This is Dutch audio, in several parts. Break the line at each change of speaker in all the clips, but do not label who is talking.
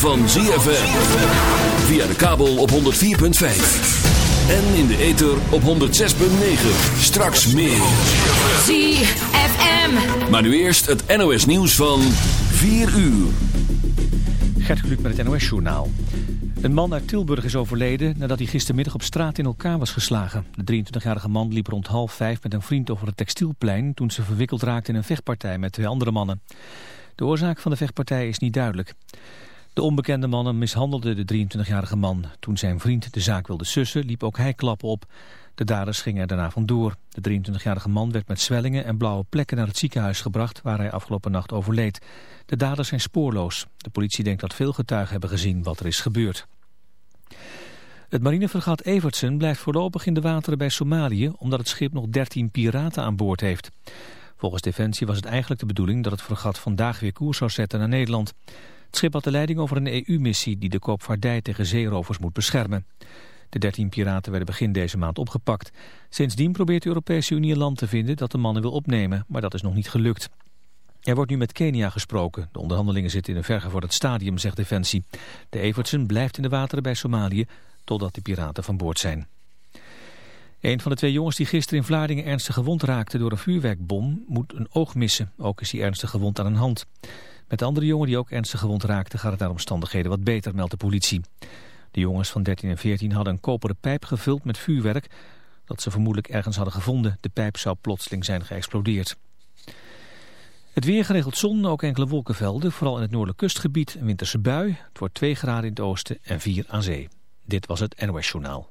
Van ZFM. Via de kabel op 104.5. En in de ether op 106.9. Straks meer.
ZFM.
Maar nu eerst het NOS nieuws van 4 uur.
Gert Kluk met het NOS Journaal. Een man uit Tilburg is overleden nadat hij gistermiddag op straat in elkaar was geslagen. De 23-jarige man liep rond half vijf met een vriend over het textielplein... toen ze verwikkeld raakte in een vechtpartij met twee andere mannen. De oorzaak van de vechtpartij is niet duidelijk. De onbekende mannen mishandelden de 23-jarige man. Toen zijn vriend de zaak wilde sussen, liep ook hij klappen op. De daders gingen er daarna vandoor. De 23-jarige man werd met zwellingen en blauwe plekken naar het ziekenhuis gebracht... waar hij afgelopen nacht overleed. De daders zijn spoorloos. De politie denkt dat veel getuigen hebben gezien wat er is gebeurd. Het marinefregat Evertsen blijft voorlopig in de wateren bij Somalië... omdat het schip nog 13 piraten aan boord heeft. Volgens Defensie was het eigenlijk de bedoeling dat het fregat vandaag weer koers zou zetten naar Nederland. Het schip had de leiding over een EU-missie die de koopvaardij tegen zeerovers moet beschermen. De 13 piraten werden begin deze maand opgepakt. Sindsdien probeert de Europese Unie een land te vinden dat de mannen wil opnemen, maar dat is nog niet gelukt. Er wordt nu met Kenia gesproken. De onderhandelingen zitten in een vergevorderd stadium, zegt Defensie. De Evertsen blijft in de wateren bij Somalië totdat de piraten van boord zijn. Een van de twee jongens die gisteren in Vlaardingen ernstig gewond raakte door een vuurwerkbom moet een oog missen. Ook is hij ernstig gewond aan een hand. Met de andere jongen die ook ernstig gewond raakte gaat het naar omstandigheden wat beter, meldt de politie. De jongens van 13 en 14 hadden een koperen pijp gevuld met vuurwerk dat ze vermoedelijk ergens hadden gevonden. De pijp zou plotseling zijn geëxplodeerd. Het weer geregeld zon, ook enkele wolkenvelden, vooral in het noordelijk kustgebied een winterse bui. Het wordt 2 graden in het oosten en 4 aan zee. Dit was het NOS Journaal.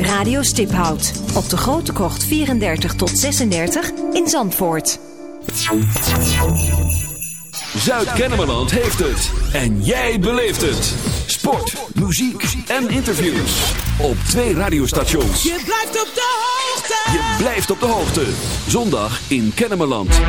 Radio Stiphout op de Grote Krocht 34 tot 36 in Zandvoort.
Zuid-Kennemerland heeft het. En jij beleeft het. Sport, muziek en interviews. Op twee radiostations.
Je blijft op de hoogte.
Je blijft op de hoogte. Zondag in Kennemerland.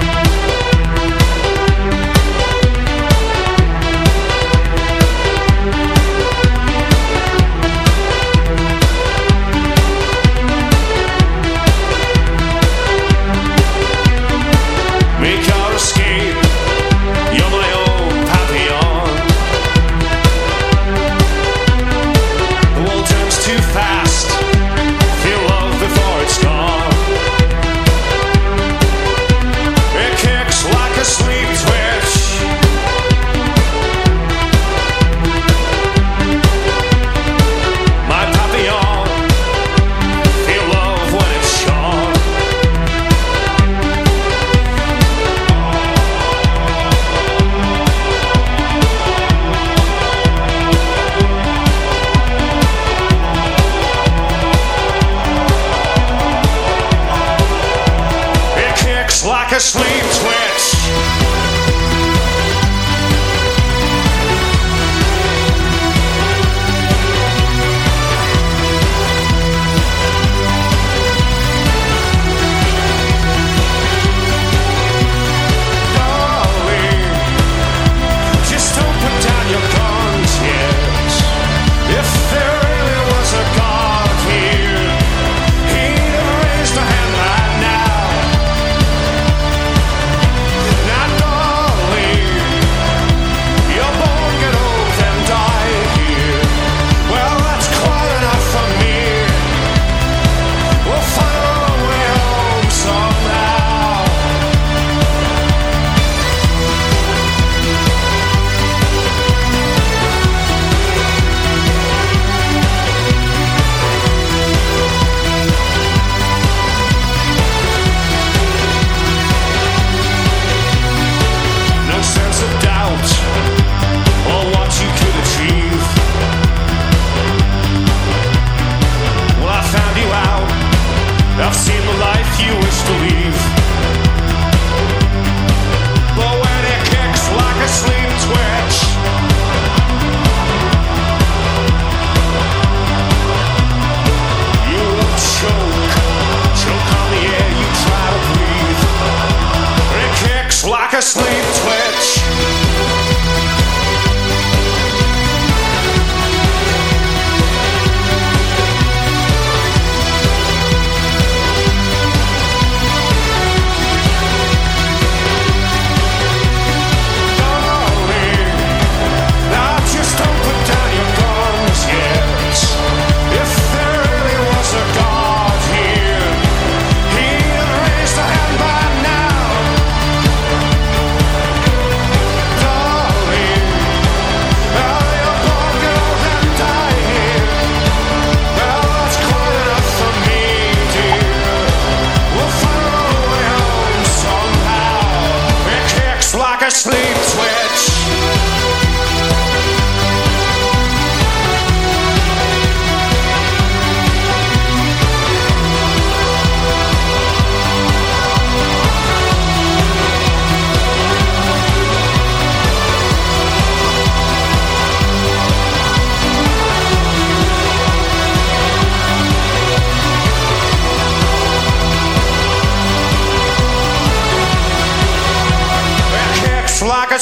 Sleep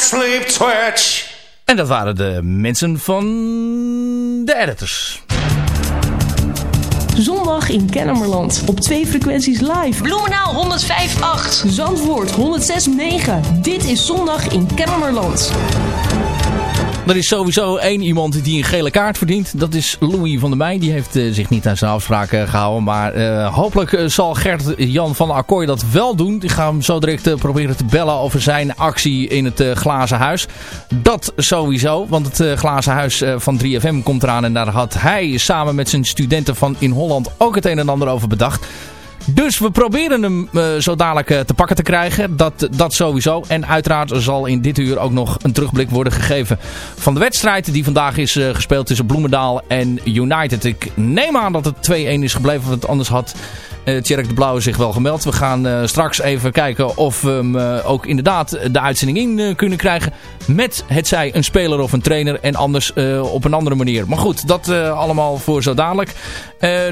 sleep twitch.
En dat waren de mensen van de editors.
Zondag in Kennemerland. Op twee frequenties live.
Bloemenaal 105.8.
Zandvoort 106.9. Dit is Zondag in Kennemerland.
Er is sowieso één iemand die een gele kaart verdient. Dat is Louis van der Meij. Die heeft eh, zich niet aan zijn afspraken gehouden. Maar eh, hopelijk eh, zal Gert-Jan van Akkooi dat wel doen. Die gaan hem zo direct eh, proberen te bellen over zijn actie in het eh, Glazen Huis. Dat sowieso. Want het eh, Glazen Huis eh, van 3FM komt eraan. En daar had hij samen met zijn studenten van in Holland ook het een en ander over bedacht. Dus we proberen hem eh, zo dadelijk eh, te pakken te krijgen. Dat, dat sowieso. En uiteraard zal in dit uur ook nog een terugblik worden gegeven van de wedstrijd die vandaag is eh, gespeeld tussen Bloemendaal en United. Ik neem aan dat het 2-1 is gebleven, want anders had uh, Tjerk de Blauwe zich wel gemeld. We gaan uh, straks even kijken of we hem uh, ook inderdaad de uitzending in kunnen krijgen. Met het zij een speler of een trainer en anders op een andere manier. Maar goed, dat allemaal voor zo dadelijk.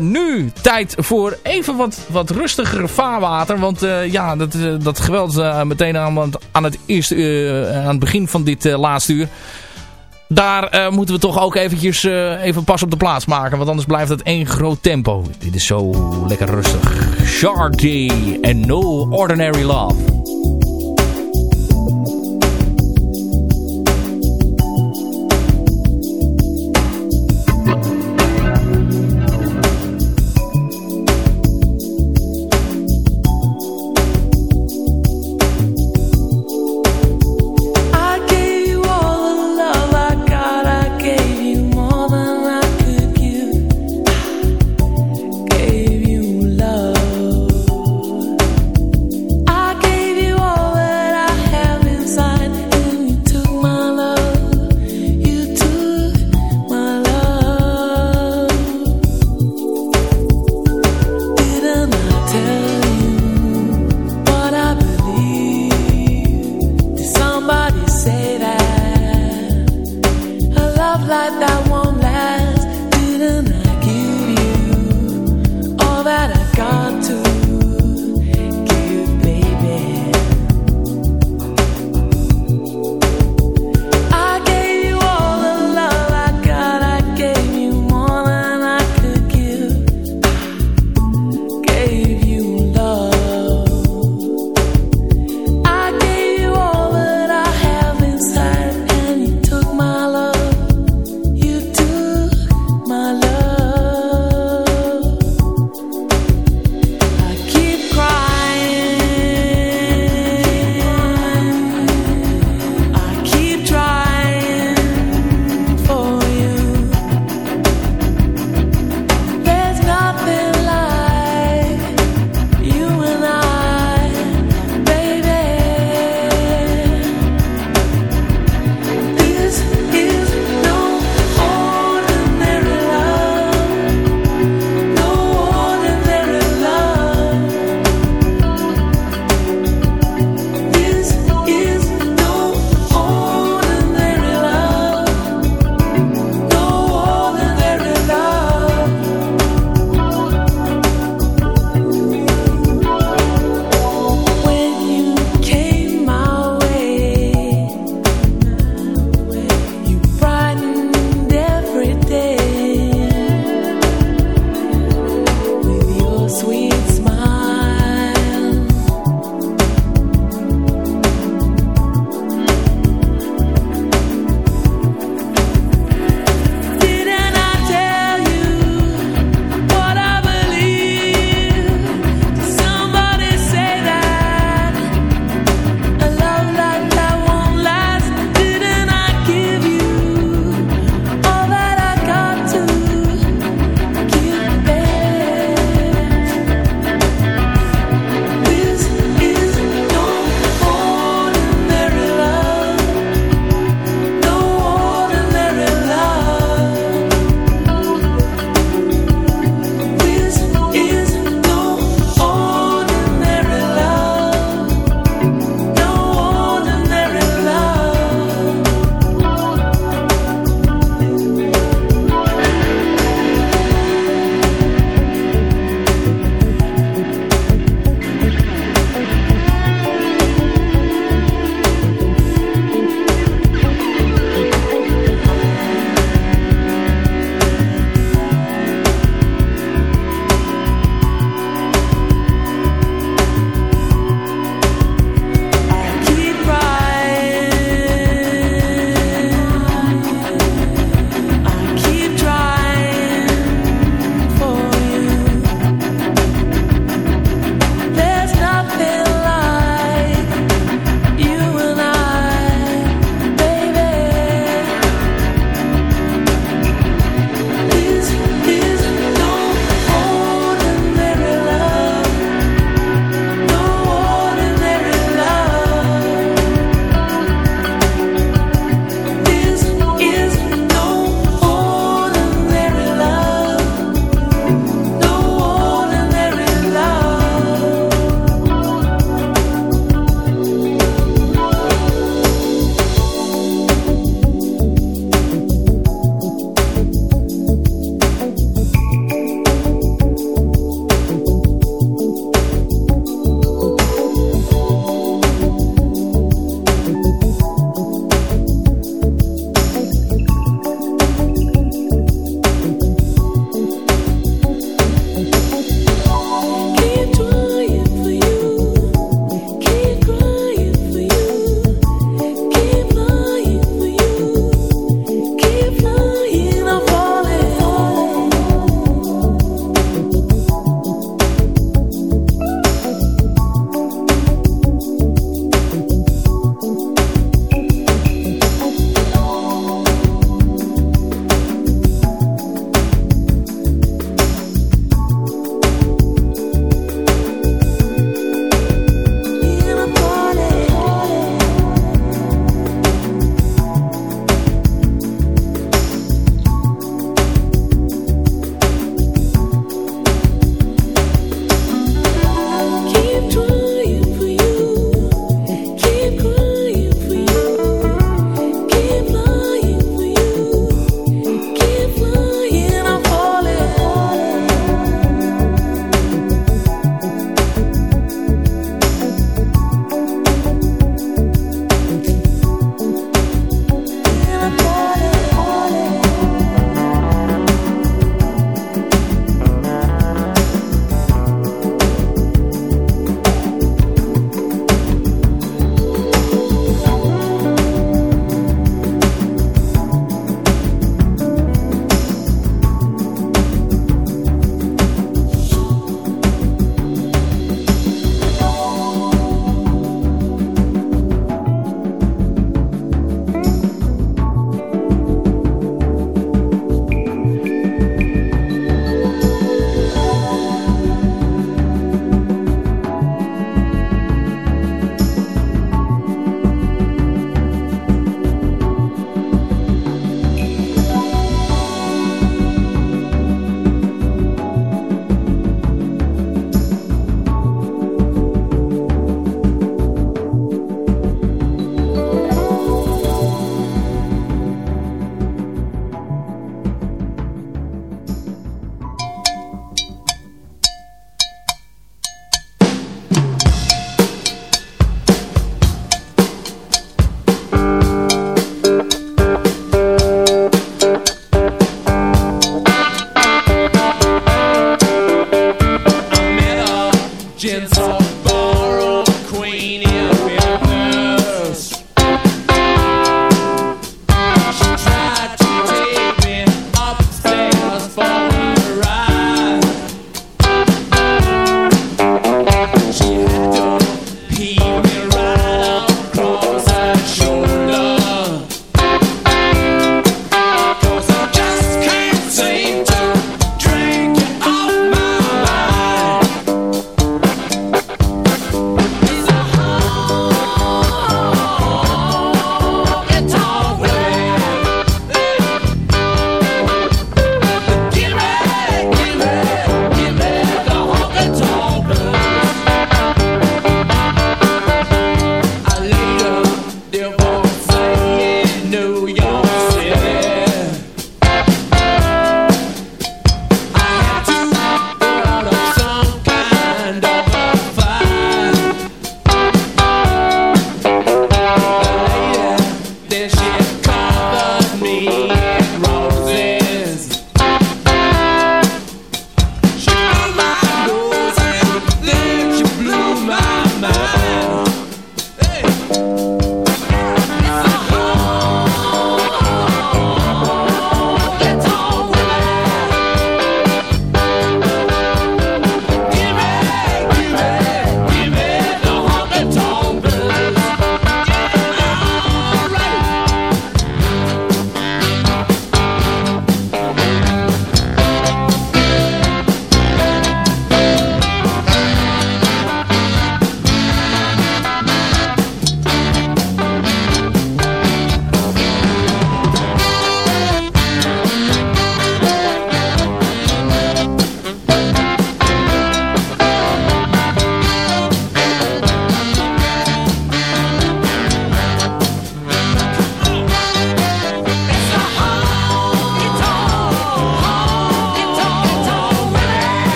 nu tijd voor even wat, wat rustiger vaarwater. Want ja, dat, dat geweld meteen aan, aan, het eerste, aan het begin van dit laatste uur. Daar uh, moeten we toch ook eventjes uh, even pas op de plaats maken. Want anders blijft het één groot tempo. Dit is zo lekker rustig. Shardy en No Ordinary Love.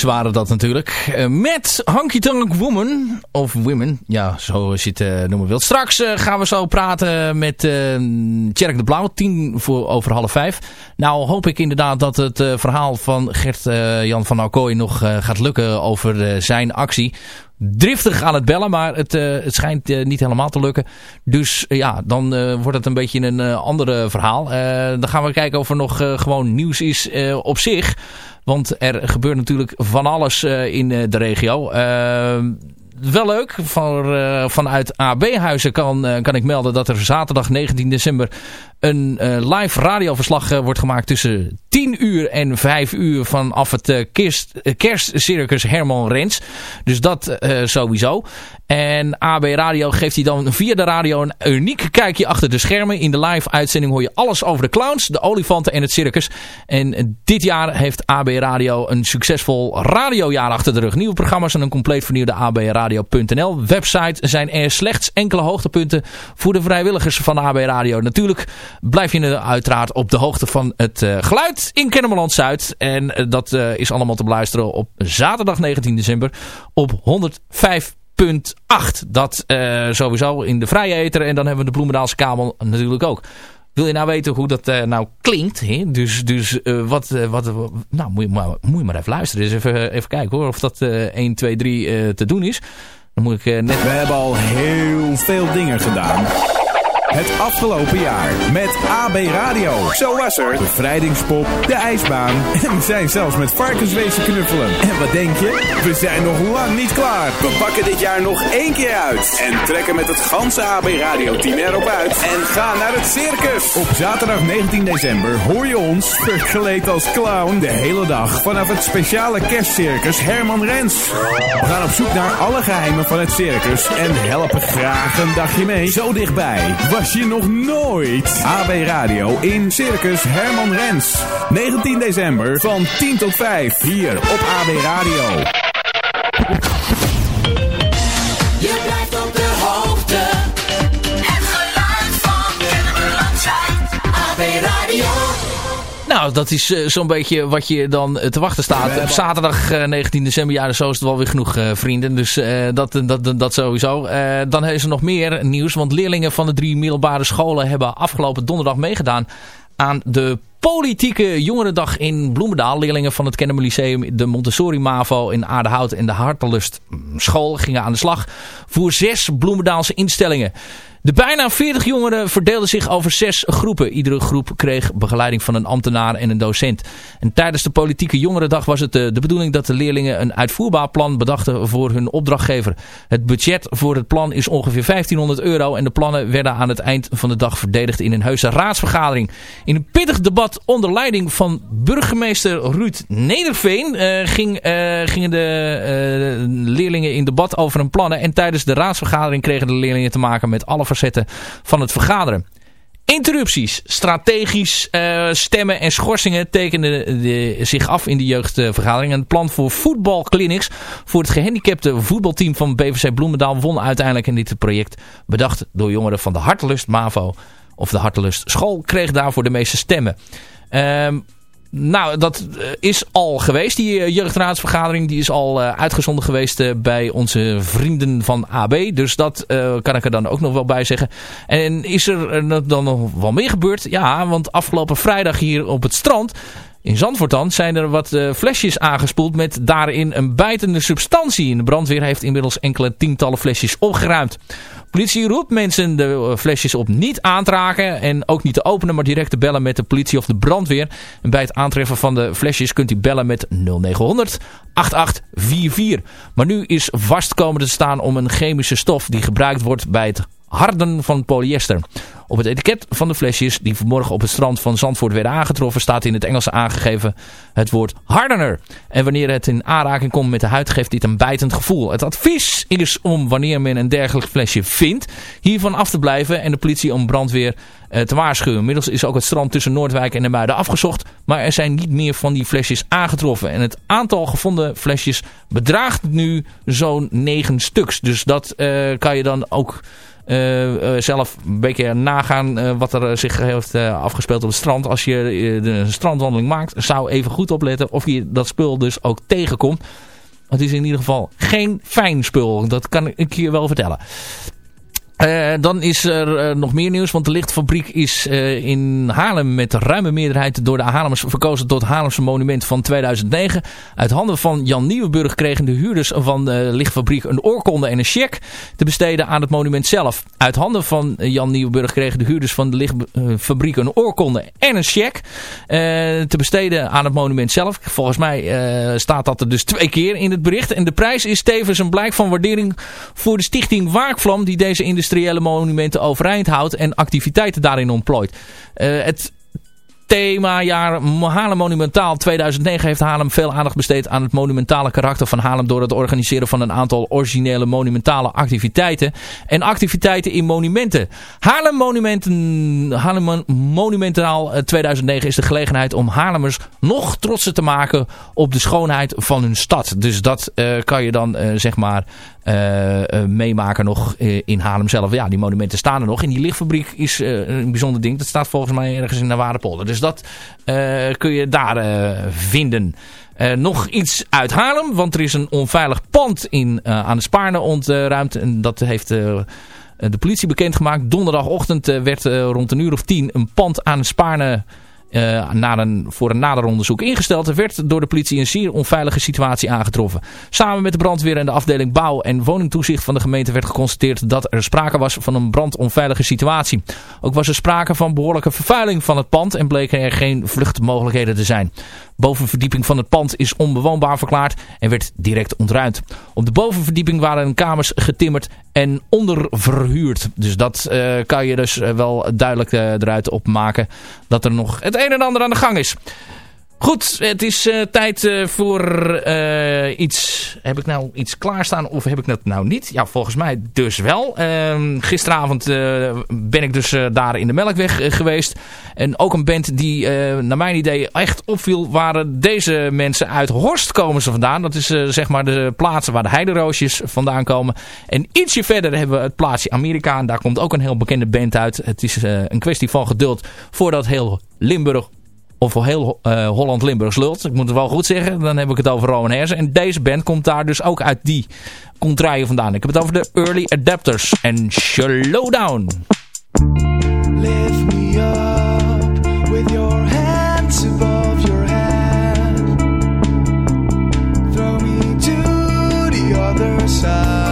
Steentjes waren dat natuurlijk. Uh, met Honky Tonk Woman. Of Women. Ja, zo je het uh, noemen wilt. Straks uh, gaan we zo praten met Tjerk de Blauw. Tien voor over half vijf. Nou hoop ik inderdaad dat het verhaal van Gert-Jan van Alkooi nog gaat lukken over zijn actie driftig aan het bellen, maar het, het schijnt niet helemaal te lukken. Dus ja, dan wordt het een beetje een ander verhaal. dan gaan we kijken of er nog gewoon nieuws is op zich. Want er gebeurt natuurlijk van alles in de regio wel leuk. Vanuit AB-huizen kan, kan ik melden dat er zaterdag 19 december een uh, live radioverslag wordt gemaakt tussen 10 uur en 5 uur vanaf het kerst, kerstcircus Herman Rens. Dus dat sowieso. En AB Radio geeft hij dan via de radio een uniek kijkje achter de schermen. In de live uitzending hoor je alles over de clowns, de olifanten en het circus. En dit jaar heeft AB Radio een succesvol radiojaar achter de rug. Nieuwe programma's en een compleet vernieuwde AB Radio.nl website zijn er slechts enkele hoogtepunten voor de vrijwilligers van AB Radio. Natuurlijk blijf je uiteraard op de hoogte van het uh, geluid in Kennemerland Zuid. En uh, dat uh, is allemaal te beluisteren op zaterdag 19 december op 105 8. Dat sowieso in de vrije eter. En dan hebben we de Bloemendaalse kabel natuurlijk ook. Wil je nou weten hoe dat nou klinkt? Hè? Dus, dus wat, wat, nou moet je, maar, moet je maar even luisteren. Dus even, even kijken hoor of dat 1, 2, 3 te doen is. Dan moet ik net...
We hebben al heel veel dingen gedaan het afgelopen jaar met AB Radio. Zo was er. Bevrijdingspop, de ijsbaan en we zijn zelfs met varkenswezen knuffelen. En wat denk je? We zijn nog lang niet klaar. We pakken dit jaar nog één keer uit. En trekken met het ganse AB Radio team erop uit. En gaan naar het circus. Op zaterdag 19 december hoor je ons, verkleed als clown, de hele dag vanaf het speciale kerstcircus Herman Rens. We gaan op zoek naar alle geheimen van het circus en helpen graag een dagje mee. Zo dichtbij was je nog nooit. AB Radio in Circus Herman Rens. 19 december van 10 tot 5. Hier op AB Radio.
Je blijft op de hoogte. Het geluid van Kennemerland AB Radio.
Nou, dat is uh, zo'n beetje wat je dan uh, te wachten staat. Op zaterdag uh, 19 december, ja, zo is het wel weer genoeg vrienden. Dus dat, dat, dat sowieso. dan is er nog meer nieuws, want leerlingen van de drie middelbare scholen hebben afgelopen donderdag meegedaan aan de politieke jongerendag in Bloemendaal. Leerlingen van het Kennemer Lyceum, de Montessori MAVO in Aardehout en de Hartelust school gingen aan de slag voor zes Bloemendaalse instellingen. De bijna 40 jongeren verdeelden zich over zes groepen. Iedere groep kreeg begeleiding van een ambtenaar en een docent. En tijdens de politieke jongerendag was het de, eh, de bedoeling dat de leerlingen een uitvoerbaar plan bedachten voor hun opdrachtgever. Het budget voor het plan is ongeveer 1500 euro en de plannen werden aan het eind van de dag verdedigd in een heuse raadsvergadering. In een pittig debat onder leiding van burgemeester Ruud Nederveen uh, ging, uh, gingen de uh, leerlingen in debat over hun plannen en tijdens de raadsvergadering kregen de leerlingen te maken met alle facetten van het vergaderen. Interrupties, strategisch stemmen en schorsingen tekenden de, zich af in de jeugdvergadering. het plan voor voetbalclinics voor het gehandicapte voetbalteam van BVC Bloemendaal won uiteindelijk in dit project. Bedacht door jongeren van de Hartelust MAVO of de Hartelust School kreeg daarvoor de meeste stemmen. Um, nou, dat is al geweest. Die jeugdraadsvergadering die is al uh, uitgezonden geweest bij onze vrienden van AB. Dus dat kan ik er dan ook nog wel bij zeggen. En is er dan nog wel meer gebeurd? Ja, want afgelopen vrijdag hier op het strand... In Zandvoort dan zijn er wat flesjes aangespoeld met daarin een bijtende substantie. De brandweer heeft inmiddels enkele tientallen flesjes opgeruimd. Politie roept mensen de flesjes op niet aantraken en ook niet te openen, maar direct te bellen met de politie of de brandweer. En bij het aantreffen van de flesjes kunt u bellen met 0900 8844. Maar nu is vast komen te staan om een chemische stof die gebruikt wordt bij het harden van polyester. Op het etiket van de flesjes die vanmorgen op het strand van Zandvoort werden aangetroffen staat in het Engels aangegeven het woord hardener. En wanneer het in aanraking komt met de huid geeft dit een bijtend gevoel. Het advies is om wanneer men een dergelijk flesje vindt hiervan af te blijven en de politie om brandweer eh, te waarschuwen. Inmiddels is ook het strand tussen Noordwijk en de Muiden afgezocht, maar er zijn niet meer van die flesjes aangetroffen. En het aantal gevonden flesjes bedraagt nu zo'n 9 stuks. Dus dat uh, kan je dan ook eh, eh, zelf een beetje nagaan eh, wat er eh, zich heeft eh, afgespeeld op het strand. Als je eh, de strandwandeling maakt, zou even goed opletten of je dat spul dus ook tegenkomt. Het is in ieder geval geen fijn spul. Dat kan ik je wel vertellen. Eh, dan is er eh, nog meer nieuws, want de lichtfabriek is eh, in Haarlem met ruime meerderheid door de Haarlemmers verkozen tot Haarlemse monument van 2009. Uit handen van Jan Nieuwenburg kregen de huurders van de lichtfabriek een oorkonde en een cheque te besteden aan het monument zelf. Uit handen van Jan Nieuwenburg kregen de huurders van de lichtfabriek een oorkonde en een cheque te besteden aan het monument zelf. Volgens mij staat dat er dus twee keer in het bericht. En de prijs is tevens een blijk van waardering voor de stichting Waakvlam die deze industriële monumenten overeind houdt en activiteiten daarin ontplooit. Eh, het themajaar Haarlem Monumentaal 2009 heeft Haarlem veel aandacht besteed aan het monumentale karakter van Haarlem door het organiseren van een aantal originele monumentale activiteiten en activiteiten in monumenten. Haarlem, Monumenten, Monumentaal eh, 2009 is de gelegenheid om Haarlemmers nog trotser te maken op de schoonheid van hun stad. Dus dat eh, kan je dan eh, zeg maar eh, eh, meemaken nog eh, in Haarlem zelf. Ja, die monumenten staan er nog. En die lichtfabriek is eh, een bijzonder ding. Dat staat volgens mij ergens in de Waardepolder. Dus dat eh, kun je daar eh, vinden. Eh, nog iets uit Haarlem, want er is een onveilig pand in, eh, aan de Spaarne ontruimd. En dat heeft eh, de politie bekendgemaakt. Donderdagochtend eh, werd eh, rond een uur of tien een pand aan de Spaarne eh, naar een, voor een nader onderzoek ingesteld. Er werd door de politie een zeer onveilige situatie aangetroffen. Samen met de brandweer en de afdeling bouw en woningtoezicht van de gemeente werd geconstateerd dat er sprake was van een brandonveilige situatie. Ook was er sprake van behoorlijke vervuiling van het pand en bleken er geen vluchtmogelijkheden te zijn. Bovenverdieping van het pand is onbewoonbaar verklaard en werd direct ontruimd. Op de bovenverdieping waren kamers getimmerd en onderverhuurd. Dus dat eh, kan je dus eh, wel duidelijk eruit opmaken dat er nog een en ander aan de gang is. Goed, het is eh, tijd eh, voor eh, iets. Heb ik nou iets klaarstaan of heb ik dat nou niet? Ja, volgens mij dus wel. Ehm, gisteravond ben ik dus daar in de Melkweg geweest. En ook een band die naar mijn idee echt opviel waren deze mensen uit Horst komen ze vandaan. Dat is zeg maar de plaatsen waar de heideroosjes vandaan komen. En ietsje verder hebben we het plaatsje Amerika. En daar komt ook een heel bekende band uit. Het is een kwestie van geduld voordat heel Limburg of heel eh, Holland-Limburgs lult. Ik moet het wel goed zeggen. Dan heb ik het over Rowan Hersen. En deze band komt daar dus ook uit die contraien vandaan. Ik heb het over de Early Adapters en Slowdown.
Lift me up with your hands your. Throw me to the other side.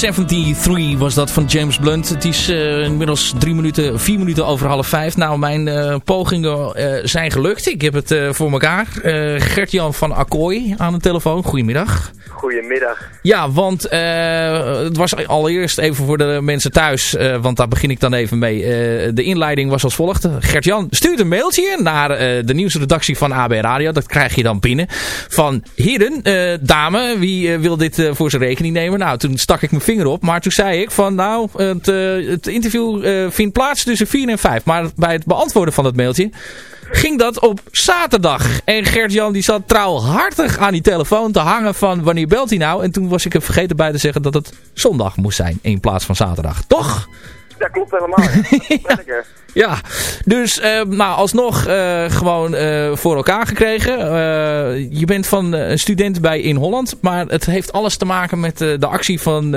...1973
was dat van James Blunt. Het is eh, inmiddels drie minuten, vier minuten over half vijf. Nou, mijn eh, pogingen eh, zijn gelukt. Ik heb het voor elkaar. Gert-Jan van Akkooi aan de telefoon. Goedemiddag.
Goedemiddag.
Ja, want eh, het was allereerst even voor de mensen thuis, eh, want daar begin ik dan even mee. Eh, de inleiding was als volgt. Gert-Jan stuurt een mailtje naar de nieuwsredactie van AB Radio. Dat krijg je dan binnen. Van heren, dame, wie wil dit voor zijn rekening nemen? Nou, toen stak ik mijn vinger op. Maar toen zei ik van nou, het, het interview vindt plaats tussen 4 en 5. Maar bij het beantwoorden van dat mailtje ging dat op zaterdag. En Gert-Jan die zat trouwhartig aan die telefoon te hangen van wanneer belt hij nou? En toen was ik er vergeten bij te zeggen dat het zondag moest zijn in plaats van zaterdag. Toch?
Ja, klopt helemaal. ja.
Dus eh, nou, alsnog eh, gewoon eh, voor elkaar gekregen. Eh, je bent van een student bij In Holland, maar het heeft alles te maken met de actie van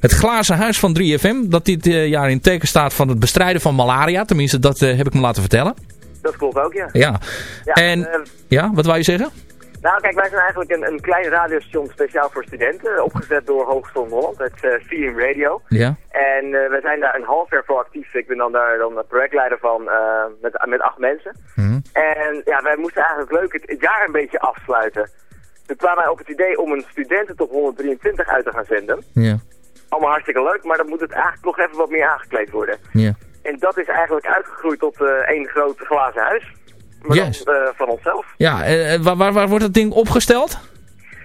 het Glazen Huis van 3FM. Dat dit jaar in teken staat van het bestrijden van malaria. Tenminste, dat heb ik me laten vertellen.
Dat klopt ook, ja.
Ja.
Ja,
en, ja, wat wou je zeggen?
Nou, kijk, wij zijn eigenlijk een, een klein radiostation speciaal voor studenten, opgezet door Hogeschool Holland, het uh, Feeling Radio.
Ja.
En uh, we zijn daar een half jaar voor actief. Ik ben dan daar dan de projectleider van uh, met, met acht mensen.
Mhm.
En ja, wij moesten eigenlijk leuk het, het jaar een beetje afsluiten. Toen kwamen wij op het idee om een studententop 123 uit te gaan zenden.
Ja.
Allemaal hartstikke leuk, maar dan moet het eigenlijk nog even wat meer aangekleed worden.
Ja.
En dat is eigenlijk uitgegroeid tot één groot glazen huis. Maar
Yes.
dan, uh, van onszelf.
Ja, eh, waar, waar, waar wordt het ding opgesteld?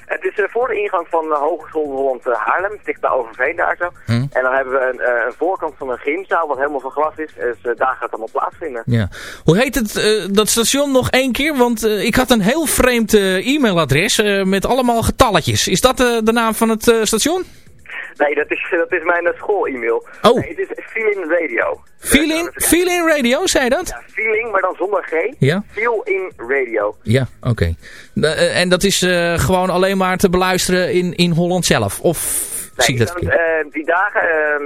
Het is voor de ingang van de Hogeschool Holland Haarlem, dicht bij Overveen daar zo.
Hm.
En dan hebben we een, een, voorkant van een gymzaal wat helemaal van glas is. Dus daar gaat het allemaal plaatsvinden.
Ja. Hoe heet het, dat station nog één keer? Want ik had een heel vreemd e-mailadres met allemaal getalletjes. Is dat de naam van het station?
Nee, dat is, dat is mijn school-e-mail.
Oh.
Nee, het is Feeling Radio.
Feeling, feeling Radio, zei dat?
Ja, Feeling, maar dan zonder G.
Ja.
Feel in Radio.
Ja, oké. Okay. Uh, en dat is uh, gewoon alleen maar te beluisteren in, in Holland zelf? Of
nee,
zie ik dat
dan, uh, Die dagen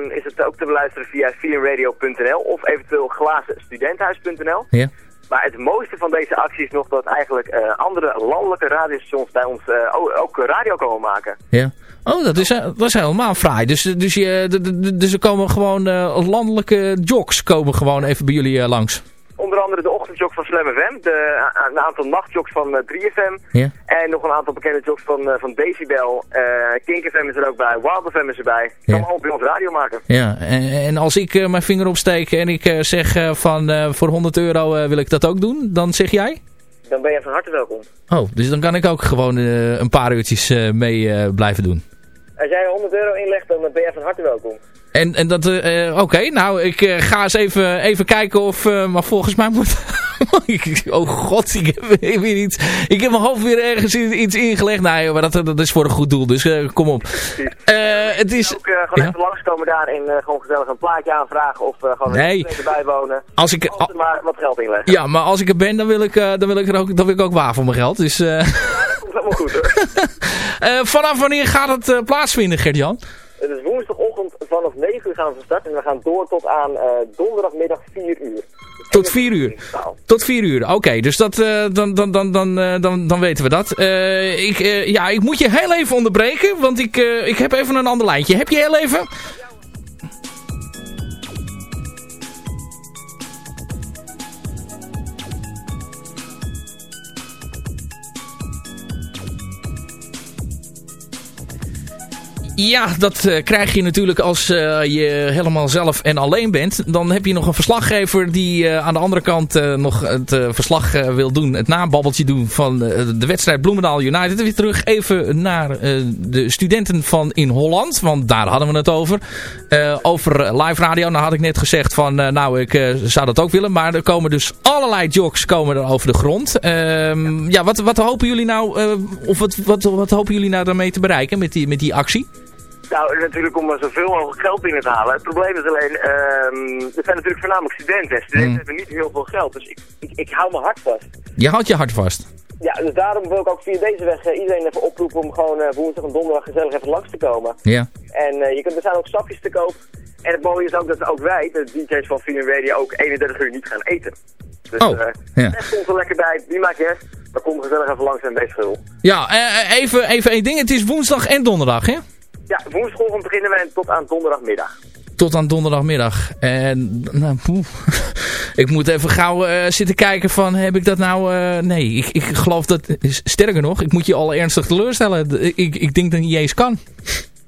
uh, is het ook te beluisteren via feelingradio.nl of eventueel glazenstudenthuis.nl.
Ja.
Maar het mooiste van deze actie is nog dat eigenlijk uh, andere landelijke radiostations bij ons uh, ook, radio komen maken.
Ja. Oh, dat is, dat is helemaal fraai. Dus, dus, je, dus er komen gewoon landelijke jocks komen gewoon even bij jullie langs.
Onder andere ochtendjog van Slam FM, de, een aantal nachtjocks van uh, 3FM
ja.
en nog een aantal bekende jocks van, uh, van Decibel. Uh, Kink FM is er ook bij, Wild FM is erbij. Kan allemaal bij ons radio maken.
Ja, en, en als ik mijn vinger opsteek en ik zeg van voor 100 euro wil ik dat ook doen, dan zeg jij?
Dan ben je van harte welkom.
Oh, dus dan kan ik ook gewoon een paar uurtjes mee blijven doen.
Als jij 100 euro inlegt, dan ben je van harte welkom.
En, en dat, uh, oké, okay, nou, ik uh, ga eens even, even kijken of, uh, maar volgens mij moet, oh god, ik heb, ik, weet niet, ik heb mijn hoofd weer ergens iets ingelegd. Nee, maar dat, dat is voor een goed doel, dus kom op. het is,
ook gewoon ja? even langskomen daar en gewoon gezellig een plaatje aanvragen of gewoon
nee.
even bijwonen.
Als ik,
als maar wat geld inleggen.
Ja, maar als ik er ben, dan wil ik, dan wil ik, er ook, dan wil ik ook waar voor mijn geld. Dus,
dat komt helemaal goed hoor.
vanaf wanneer gaat het plaatsvinden, Gert-Jan?
Vanaf 9 uur gaan we van start en we gaan door tot aan uh, donderdagmiddag 4 uur. Dus
Tot vier uur. Tot vier uur, oké. dus dat, eh, dan, dan, dan, dan, eh, dan, dan weten we dat. Eh, ik, eh, ja, ik moet je heel even onderbreken, want ik, eh, ik heb even een ander lijntje. Heb je heel even? Ja, dat eh, krijg je natuurlijk als eh, je helemaal zelf en alleen bent. Dan heb je nog een verslaggever die eh, aan de andere kant nog het verslag wil doen. Het nababbeltje doen van de wedstrijd Bloemendaal United. Weer terug even naar de studenten van in Holland. Want daar hadden we het over. Over live radio. Nou had ik net gezegd van nou ik zou dat ook willen. Maar er komen dus allerlei jocks komen er over de grond. Ehm, ja, wat, wat hopen jullie nou, of wat, wat, wat hopen jullie nou daarmee te bereiken met die, met die actie?
Nou, natuurlijk om er zoveel mogelijk geld binnen te halen. Het probleem is alleen, ehm er zijn natuurlijk voornamelijk studenten. Studenten
Mm.
hebben niet heel veel geld, dus ik, ik, ik hou mijn hart vast.
Je houdt je hart vast.
Ja, dus daarom wil ik ook via deze weg eh, iedereen even oproepen om gewoon eh, woensdag en donderdag gezellig even langs te komen.
Ja.
En eh, je kunt, er zijn ook sapjes te koop. En het mooie is ook dat ook wij, de DJ's van Film Radio, ook 31 uur niet gaan eten. Dus
Oh, ja.
Komt er lekker bij, wie maakt yes? Dan kom gezellig even langs en wees gul.
Ja, even, even één ding. Het is woensdag en donderdag, hè?
Ja, woensdagochtend beginnen wij tot aan donderdagmiddag.
Tot aan donderdagmiddag. En nou, ik moet even gauw eh, zitten kijken van, heb ik dat nou... eh, nee, ik, ik geloof dat... Sterker nog, ik moet je al ernstig teleurstellen. Ik, ik denk dat niet eens kan.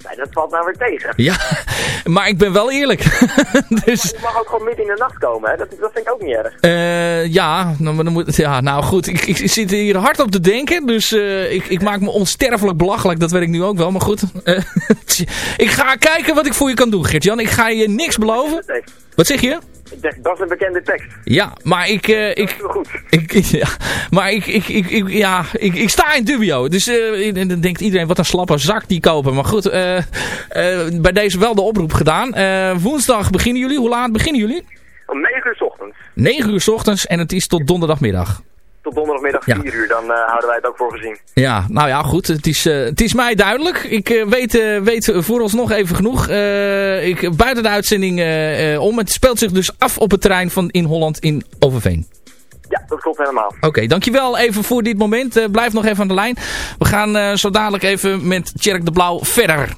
Nee, dat valt nou weer tegen.
Ja, maar ik ben wel eerlijk. dus...
Je mag ook gewoon midden in de nacht komen, hè? Dat, dat vind ik ook niet erg.
eh, ja, nou, dan moet, ja, nou goed, ik, ik zit hier hard op te denken. Dus eh, ik, ik maak me onsterfelijk belachelijk. Dat weet ik nu ook wel, maar goed. Eh, ik ga kijken wat ik voor je kan doen, Gert-Jan. Ik ga je niks beloven. Wat zeg je?
Ik dat is een bekende tekst.
Ja, maar ik... eh, ik, ik, ja, maar ik, ik, ik, ik, ja, ik, ik sta in dubio. Dus eh, dan denkt iedereen, wat een slappe zak die kopen. Maar goed, eh, bij deze wel de oproep gedaan. Woensdag beginnen jullie. Hoe laat beginnen jullie?
Om 9 uur 's ochtends
9 uur s ochtends en het is tot donderdagmiddag.
Tot donderdagmiddag
Ja.
4 uur, dan eh, houden wij het ook voor gezien.
Ja, nou ja, goed. Het is, eh, het is mij duidelijk. Ik eh, weet, weet vooralsnog even genoeg. Ik, buiten de uitzending om. Het speelt zich dus af op het terrein van in Holland in Overveen.
Ja, dat klopt helemaal.
Oké, dankjewel even voor dit moment. Blijf nog even aan de lijn. We gaan zo dadelijk even met Tjerk de Blauw verder.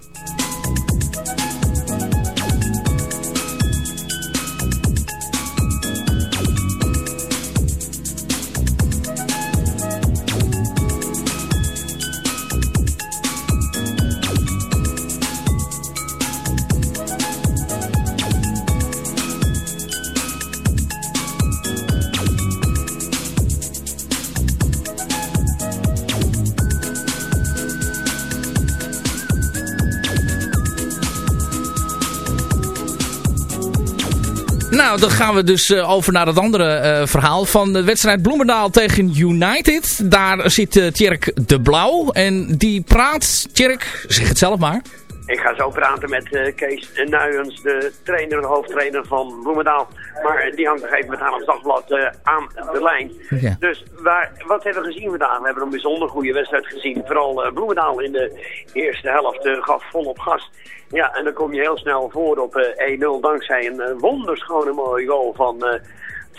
Nou, dan gaan we dus eh, over naar het andere eh, verhaal van de wedstrijd Bloemendaal tegen United. Daar zit eh, Tjerk de Blauw en die praat, Tjerk, zeg het zelf maar.
Ik ga zo praten met Kees Nuyens, de trainer en hoofdtrainer van Bloemendaal. Maar die hangt nog even met haar ons dagblad aan de lijn.
Ja.
Dus waar, wat hebben we gezien vandaag? We hebben een bijzonder goede wedstrijd gezien. Vooral Bloemendaal in de eerste helft gaf volop gas. Ja, en dan kom je heel snel voor op eh 1-0 dankzij een eh, wonderschone mooie goal van...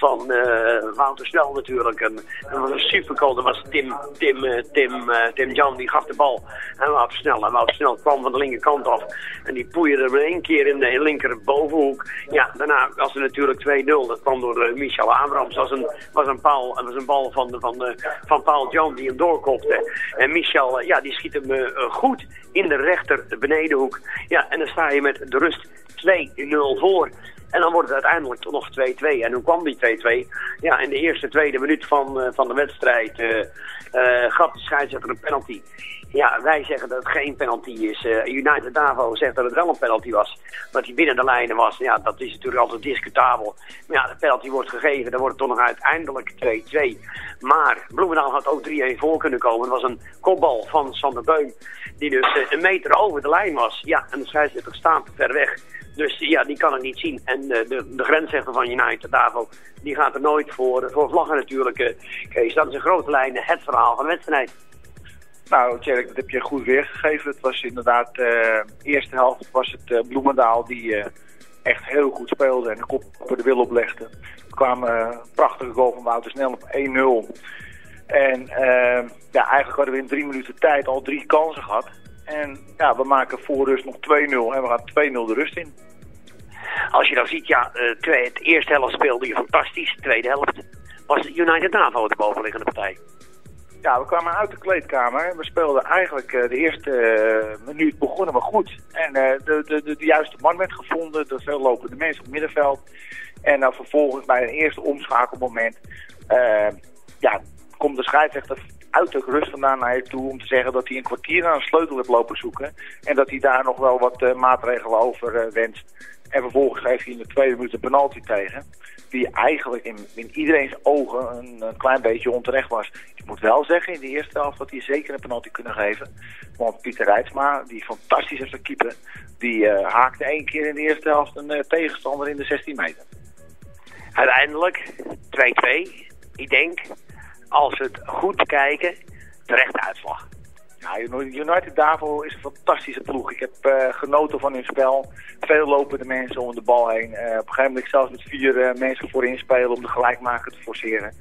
van eh, Wouter Snel natuurlijk. En dat was een super goal. Dat was Tim, Tim, eh, Tim, eh, Tim Jan, die gaf de bal aan Wouter Snel. En Wouter Snel kwam van de linkerkant af. En die poeide hem één keer in de linker bovenhoek. Ja, daarna was er natuurlijk 2-0. Dat kwam door Michel Abrams. Dat was een, was een, paal, was een bal van, van, van Paul Jan die hem doorkopte. En Michel, ja, die schiet hem goed in de rechter benedenhoek. Ja, en dan sta je met de rust 2-0 voor. En dan wordt het uiteindelijk toch nog 2-2. En hoe kwam die 2-2? Ja, in de eerste, tweede minuut van, eh, van de wedstrijd eh eh, gaf de scheidsrechter een penalty. Ja, wij zeggen dat het geen penalty is. Eh, United Davo zegt dat het wel een penalty was. Dat hij binnen de lijnen was. Ja, dat is natuurlijk altijd discutabel. Maar ja, de penalty wordt gegeven. Dan wordt het toch nog uiteindelijk 2-2. Maar Bloemendaal had ook 3-1 voor kunnen komen. Het was een kopbal van Sander Beum. Die dus eh, een meter over de lijn was. Ja, en de scheidsrechter staat ver weg. Dus ja, die kan het niet zien. En eh, de, de grensrechter van United, Davo, die gaat er nooit voor, voor vlaggen natuurlijk. Kees, dat is een grote lijn het verhaal van de wedstrijd.
Nou, Tjerk, dat heb je goed weergegeven. Het was inderdaad, eh eerste helft was het eh, Bloemendaal die, eh, echt heel goed speelde en de kop voor de wil oplegde. Er kwam een prachtige goal van Wouter Snel op 1-0. En ja, eigenlijk hadden we in drie minuten tijd al drie kansen gehad. En ja, we maken voor rust nog 2-0 en we gaan 2-0 de rust in.
Als je dan ziet, ja, het eerste helft speelde je fantastisch. De tweede helft was United Davo de bovenliggende partij.
Ja, we kwamen uit de kleedkamer. We speelden eigenlijk eh, de eerste eh, minuut begonnen we goed. En eh, de, de, de, de juiste man werd gevonden, de veellopende mensen op het middenveld. En dan vervolgens bij een eerste omschakelmoment ja, komt de scheidsrechter uit de rust vandaan naar je toe om te zeggen dat hij een kwartier aan een sleutel heeft lopen zoeken. En dat hij daar nog wel wat maatregelen over wenst. En vervolgens geeft hij in de tweede minuut een penalty tegen. Die eigenlijk in, in iedereen's ogen een, klein beetje onterecht was. Ik moet wel zeggen in de eerste helft dat hij zeker een penalty kunnen geven. Want Pieter Rijtsma, die fantastisch is een keeper, die eh, haakte één keer in de eerste helft een eh, tegenstander in de 16 meter.
Uiteindelijk 2-2. Ik denk, als we het goed kijken, terechte uitslag.
Ja, United Davo is een fantastische ploeg. Ik heb eh, genoten van hun spel. Veel lopende mensen om de bal heen. Eh, op een gegeven moment zelfs met vier eh, mensen voorin spelen om de gelijkmaker te forceren.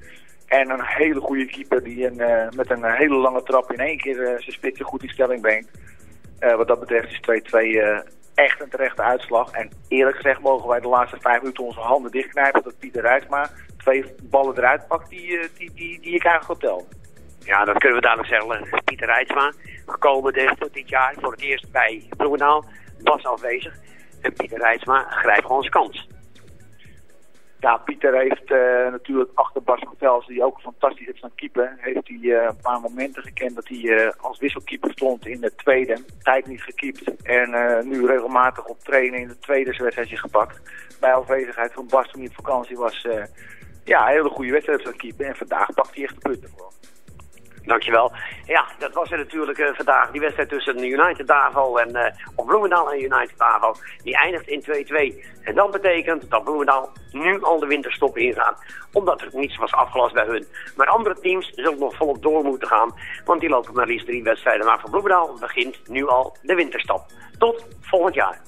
En een hele goede keeper die een, met een hele lange trap in één keer zijn spitsen goed in stelling brengt. Wat dat betreft is 2-2 eh, echt een terechte uitslag. En eerlijk gezegd mogen wij de laatste vijf minuten onze handen dichtknijpen dat Pieter Rijsma twee ballen eruit pakt die, die, die, ik eigenlijk al telde.
Ja, dat kunnen we duidelijk zeggen. Pieter Rijtsma, gekomen dit, dit jaar voor het eerst bij Bloemendaal, was afwezig. En Pieter Rijtsma grijpt gewoon zijn kans.
Ja, Pieter heeft eh, natuurlijk achter Bas Hotels, die ook fantastisch heeft staan keeper, heeft hij eh, een paar momenten gekend dat hij eh, als wisselkeeper stond in de tweede. Tijd niet gekiept en nu regelmatig op trainen in de tweede wedstrijdje gepakt. Bij afwezigheid van Bas toen hij op vakantie was, ja, een hele goede wedstrijd staan keeper. En vandaag pakt hij echt de punten voor.
Dankjewel. Ja, dat was er natuurlijk eh, vandaag. Die wedstrijd tussen United Davo en eh, of Bloemendaal en United Davo. Die eindigt in 2-2. En dat betekent dat Bloemendaal nu al de winterstop ingaat. Omdat er niets was afgelast bij hun. Maar andere teams zullen nog volop door moeten gaan. Want die lopen maar liefst drie wedstrijden. Maar voor Bloemendaal begint nu al de winterstop. Tot volgend jaar.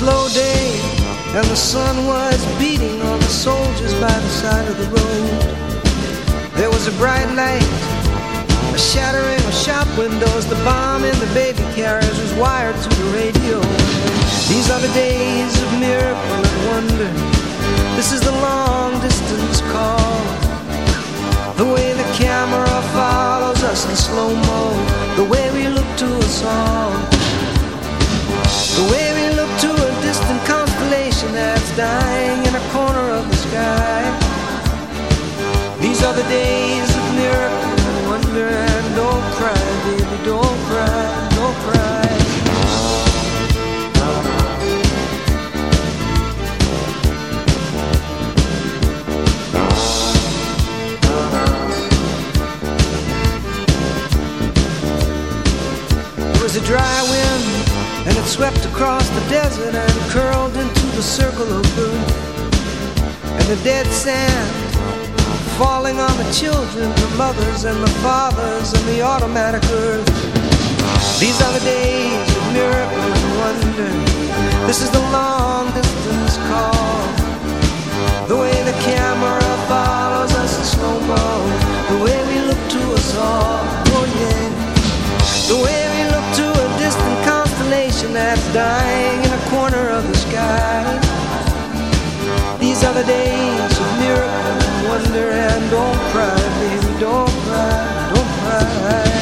Slow day, and the sun was beating on the soldiers by the side of the road. There was a bright light, a shattering of shop windows. The bomb in the baby carriage was wired to the radio. Dying in a corner of the sky. These are the days of miracle and wonder. And don't cry, baby, don't cry, don't cry. It was a dry wind and it swept across the desert and curled into the circle of blue. And the dead sand falling on the children, the mothers and the fathers and the automatic earth. These are the days of miracle and wonder. This is the long distance call. The way the camera follows us in slow. The way we look to us all. Oh yeah. The way we look to a distant constellation that's dying in a corner of the These are the days of miracle and wonder. And don't cry, baby, don't cry, don't cry.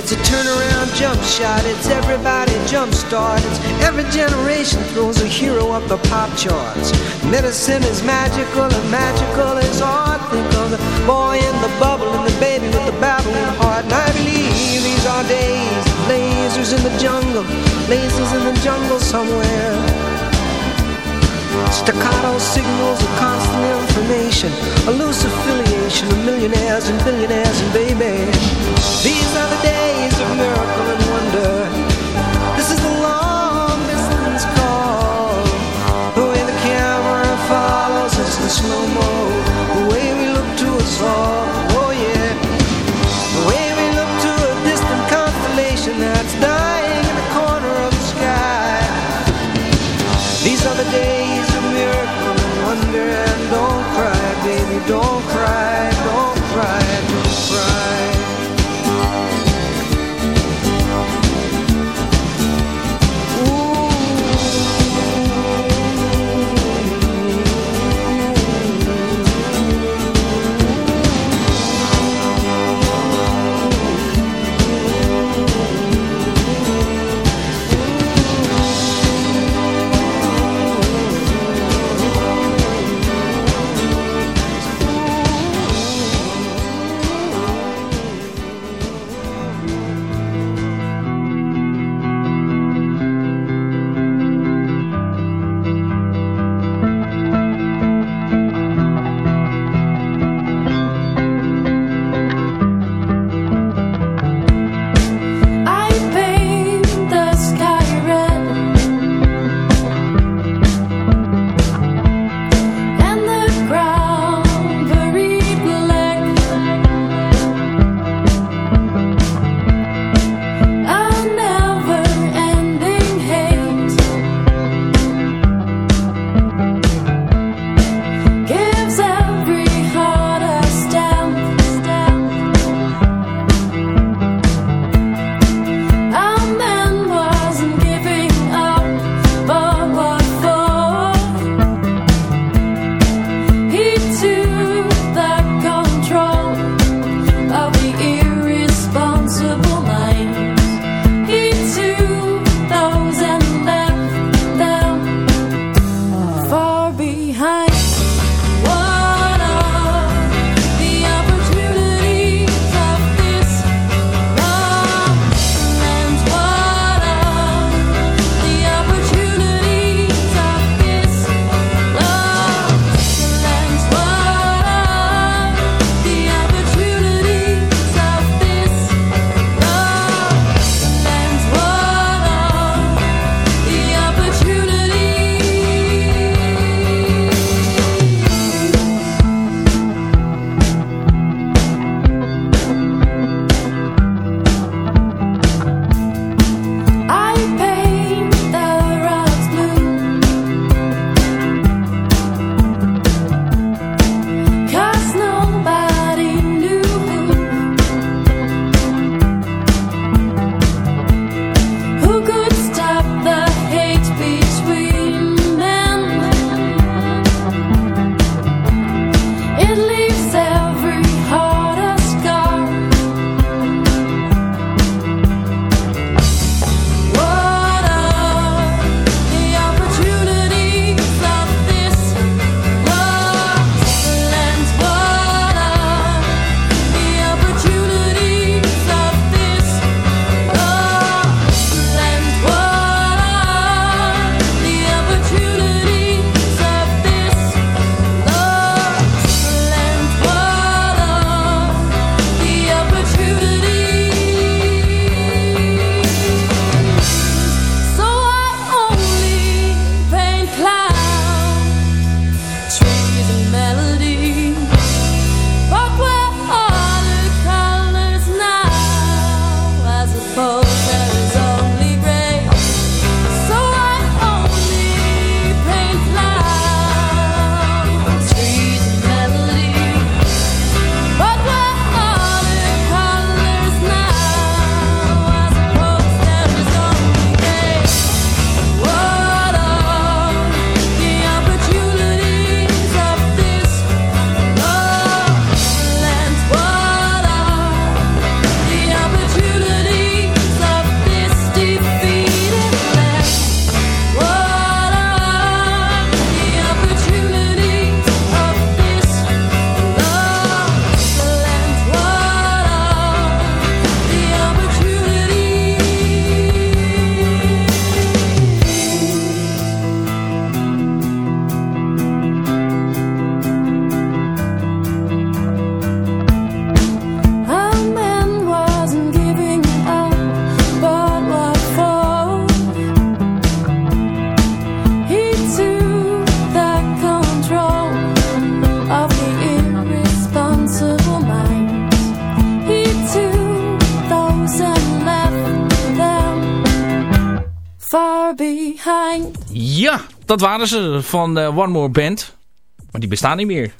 It's a turnaround jump shot. It's everybody jump start. It's every generation throws a hero up the pop charts. Medicine is magical and magical is art. Think of the boy in the bubble and the baby with the babbling heart. And I believe these are days lasers in the jungle, lasers in the jungle somewhere. Staccato signals of constant information, a loose affiliation of millionaires and billionaires and baby. These are the days of miracle and wonder. Don't cry,
Ja, dat waren ze van eh, One More Band. Maar die bestaan niet meer.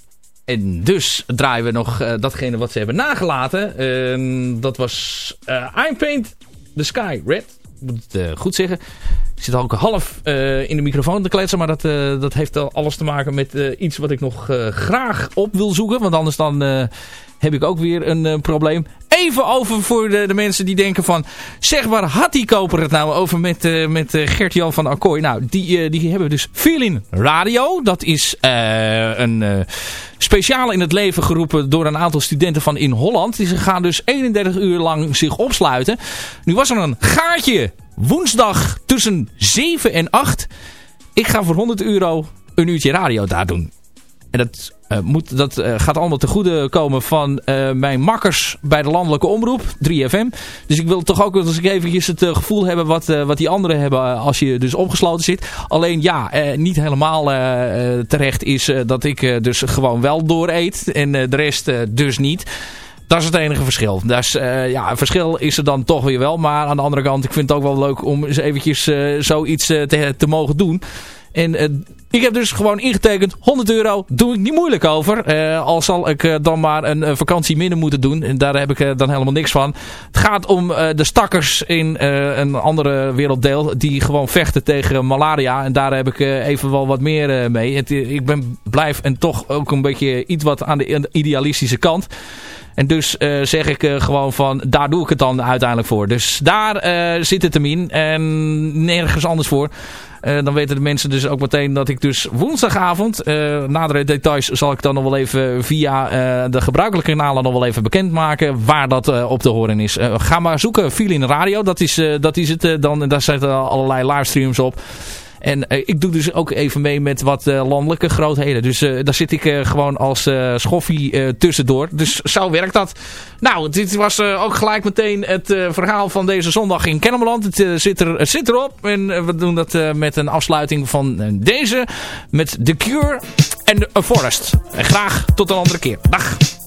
En dus draaien we nog eh, datgene wat ze hebben nagelaten. En dat was eh, I Paint the Sky Red. Ik moet het goed zeggen. Ik zit ook half eh, in de microfoon te kletsen. Maar dat, eh, dat heeft al alles te maken met eh, iets wat ik nog graag op wil zoeken. Want anders dan heb ik ook weer een probleem. Even over voor de, de mensen die denken van... Zeg, waar had die koper het nou over met, met Gert-Jan van Akkooi? Nou, die, die hebben dus Feeling Radio. Dat is een speciaal in het leven geroepen door een aantal studenten van in Holland. Die gaan dus 31 uur lang zich opsluiten. Nu was er een gaatje woensdag tussen 7 en 8. Ik ga voor 100 euro een uurtje radio daar doen. En dat, eh, moet, dat eh, gaat allemaal te goede komen van eh, mijn makkers bij de landelijke omroep, 3FM. Dus ik wil toch ook eens eventjes het gevoel hebben wat, wat die anderen hebben als je dus opgesloten zit. Alleen ja, niet helemaal terecht is dat ik dus gewoon wel dooreet en eh, de rest dus niet. Dat is het enige verschil. Dus eh, ja, verschil is er dan toch weer wel. Maar aan de andere kant, ik vind het ook wel leuk om eens eventjes eh, zoiets eh, te, te mogen doen. En ik heb dus gewoon ingetekend 100 euro. Doe ik niet moeilijk over. Eh, al zal ik dan maar een vakantie minder moeten doen. En daar heb ik dan helemaal niks van. Het gaat om de stakkers in een andere werelddeel. Die gewoon vechten tegen malaria. En daar heb ik even wel wat meer mee. Ik ben, blijf en toch ook een beetje iets wat aan de idealistische kant. En dus eh, zeg ik eh, gewoon van, daar doe ik het dan uiteindelijk voor. Dus daar eh, zit het hem in en nergens anders voor. Dan weten de mensen dus ook meteen dat ik dus woensdagavond, nadere details zal ik dan nog wel even via de gebruikelijke kanalen nog wel even bekendmaken waar dat op te horen is. Ga maar zoeken, Feeling Radio, dat is, dat is het dan. Daar zitten allerlei livestreams op. En eh, ik doe dus ook even mee met wat eh, landelijke grootheden. Dus eh, daar zit ik gewoon als schoffie tussendoor. Dus zo werkt dat. Nou, dit was ook gelijk meteen het verhaal van deze zondag in Kennemerland. Het, zit, er, zit erop. En we doen dat met een afsluiting van deze. Met The Cure en A Forest. En graag tot een andere keer. Dag.